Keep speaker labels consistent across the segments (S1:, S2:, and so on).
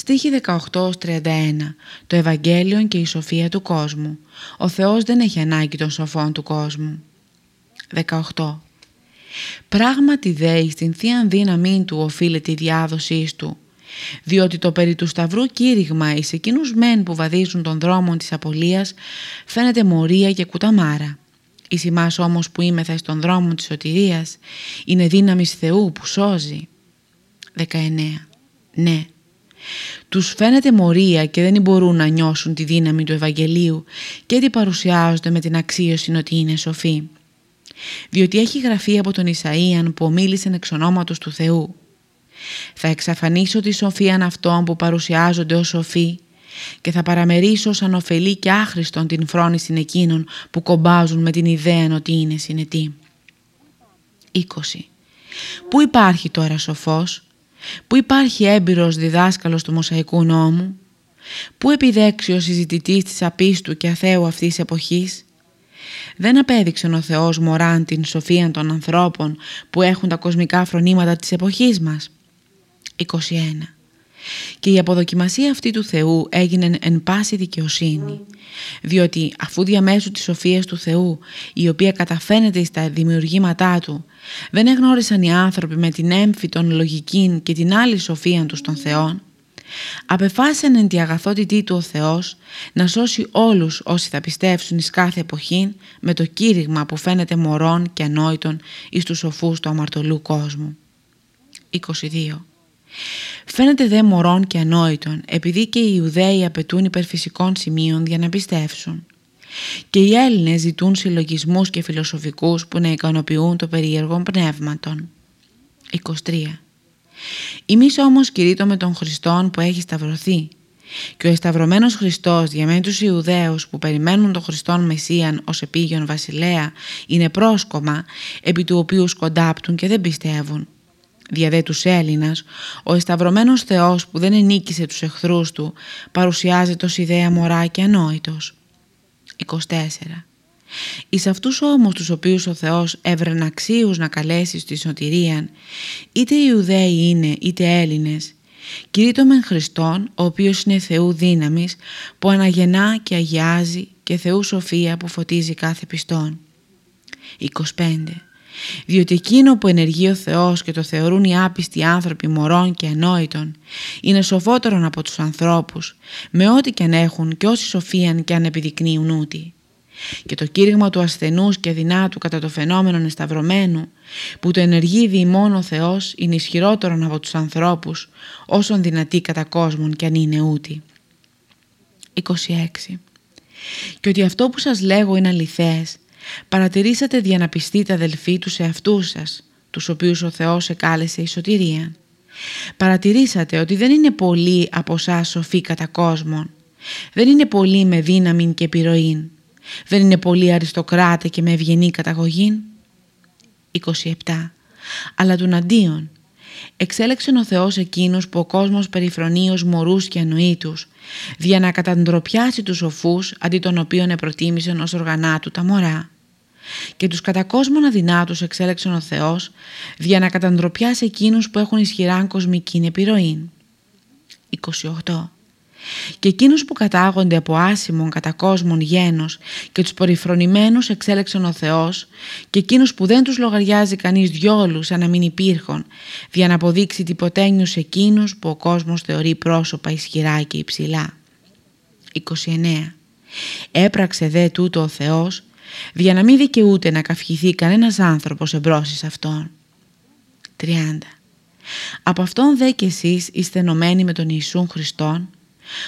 S1: Στοίχη 18-31 Το Ευαγγέλιο και η σοφία του κόσμου Ο Θεός δεν έχει ανάγκη των σοφών του κόσμου 18 Πράγματι δέει στην θεία δύναμή του οφείλεται η διάδοσής του διότι το περί του σταυρού κήρυγμα εις εκείνους μεν που βαδίζουν τον δρόμο της απολίας φαίνεται μορία και κουταμάρα. Εις εμάς όμως που είμεθα στον δρόμο της σωτηρίας είναι δύναμη Θεού που σώζει. 19. Ναι. Τους φαίνεται μορία και δεν μπορούν να νιώσουν τη δύναμη του Ευαγγελίου και έτσι παρουσιάζονται με την αξίωση ότι είναι σοφοί. Διότι έχει γραφεί από τον Ισαΐαν που ομίλησε εξ ονόματος του Θεού θα εξαφανίσω τη σοφία αυτών που παρουσιάζονται ως σοφοί και θα παραμερίσω σαν ωφελή και άχρηστον την φρόνηση εκείνων που κομπάζουν με την ιδέα ότι είναι συνετοί. 20. Πού υπάρχει τώρα σοφός, πού υπάρχει έμπειρος διδάσκαλος του Μοσαϊκού νόμου, πού επιδέξει ο συζητητής της απίστου και αθέου αυτής της εποχής, δεν απέδειξε ο Θεός μωράν την σοφία των ανθρώπων που έχουν τα κοσμικά φρονήματα της εποχής μας; 21. Και η αποδοκιμασία αυτή του Θεού έγινε εν πάση δικαιοσύνη, διότι αφού διαμέσου της σοφίας του Θεού, η οποία καταφαίνεται στα δημιουργήματά Του, δεν εγνώρισαν οι άνθρωποι με την έμφη των λογική και την άλλη σοφία τους των Θεών, απεφάσισαν εν τη αγαθότητή Του ο Θεός να σώσει όλους όσοι θα πιστεύσουν εις κάθε εποχή με το κήρυγμα που φαίνεται μωρών και ανόητων εις τους σοφούς του αμαρτωλού κόσμου. 22. Φαίνεται δε μωρών και ανόητων επειδή και οι Ιουδαίοι απαιτούν υπερφυσικών σημείων για να πιστεύσουν. Και οι Έλληνες ζητούν συλλογισμούς και φιλοσοφικούς που να ικανοποιούν το περίεργο πνεύματον. 23. Εμείς όμως κηρύττω με τον Χριστόν που έχει σταυρωθεί και ο εσταυρωμένος Χριστός διαμένει τους Ιουδαίους που περιμένουν τον Χριστόν Μεσσίαν ως επίγειον βασιλέα είναι πρόσκομα επί του οποίου σκοντάπτουν και δεν πιστεύουν διαδέ τους Έλληνας, ο εσταυρωμένος Θεός που δεν ενίκησε τους εχθρούς του παρουσιάζεται ως ιδέα μωρά και ανόητος. 24. Εις αυτούς όμως τους οποίους ο Θεός έβρεν αξίους να καλέσεις στη σωτηρία, είτε Ιουδαίοι είναι είτε Έλληνες, κηρύττω μεν Χριστόν, ο οποίος είναι Θεού δύναμης, που αναγεννά και αγιάζει και Θεού σοφία που φωτίζει κάθε πιστόν. 25 διότι εκείνο που ενεργεί ο Θεός και το θεωρούν οι άπιστοι άνθρωποι μωρών και ανόητων είναι σοφότερον από τους ανθρώπους με ό,τι και αν έχουν και όση σοφίαν και αν επιδεικνύουν ούτι. Και το κήρυγμα του ασθενούς και δυνάτου κατά το φαινόμενο εσταυρωμένου που το ενεργεί δι μόνο ο Θεός είναι ισχυρότερον από τους ανθρώπους όσον δυνατή κατά κόσμον και αν είναι ούτι. 26. Και ότι αυτό που σας λέγω είναι αληθές Παρατηρήσατε δια να πιστείτε αδελφοί τους εαυτούς σας, τους οποίους ο Θεός εκάλεσε η σωτηρία. Παρατηρήσατε ότι δεν είναι πολλοί από εσάς σοφοί κατά κόσμον. Δεν είναι πολλοί με δύναμη και επιρροή. Δεν είναι πολλοί αριστοκράτε και με ευγενή καταγωγή. 27. Αλλά του αντίον, εξέλεξε ο Θεός εκείνους που ο κόσμος περιφρονεί ως μωρούς και ανοήτους, δια να καταντροπιάσει τους σοφούς αντί των οποίων επροτίμησαν ως οργανάτου τα μωρά και τους κατά κόσμον αδυνάτους εξέλεξε ο Θεός για να καταντροπιάσει εκείνους που έχουν ισχυρά κοσμική επιρροή. 28. Και εκείνους που κατάγονται από άσημον κατά κόσμον γένος και τους περιφρονημένους εξέλεξε ο Θεός και εκείνους που δεν τους λογαριάζει κανείς διόλους σαν να μην υπήρχον για να αποδείξει τυποτένιους εκείνους που ο κόσμος θεωρεί πρόσωπα ισχυρά και υψηλά. 29. Έπραξε δε τούτο ο Θεός για να μην δικαιούται να καυχηθεί κανένας άνθρωπος εμπρός εις Αυτόν. 30. Από Αυτόν δε και εσείς είστε ενωμένοι με τον Ιησούν Χριστόν,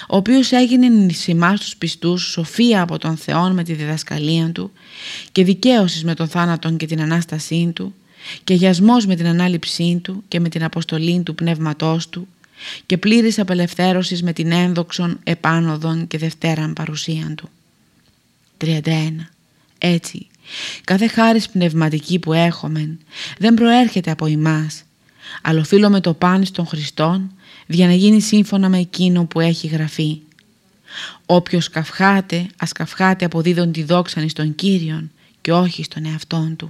S1: ο οποίος έγινε εις εμάς τους πιστούς σοφία από τον Θεόν με τη διδασκαλία Του και δικαίωσης με τον θάνατον και την Ανάστασή Του και γιασμός με την ανάληψή Του και με την αποστολή Του Πνεύματός Του και πλήρης απελευθέρωσης με την ένδοξον επάνωδον και δευτέραν παρουσίαν Του. 31. Έτσι, κάθε χάρις πνευματική που έχουμε δεν προέρχεται από εμάς, αλλά οφείλουμε το πάνι των Χριστών για να γίνει σύμφωνα με εκείνο που έχει γραφεί. Όποιος καυχάται, ας καυχάται αποδίδον τη δόξανη στον Κύριον και όχι στον εαυτόν του.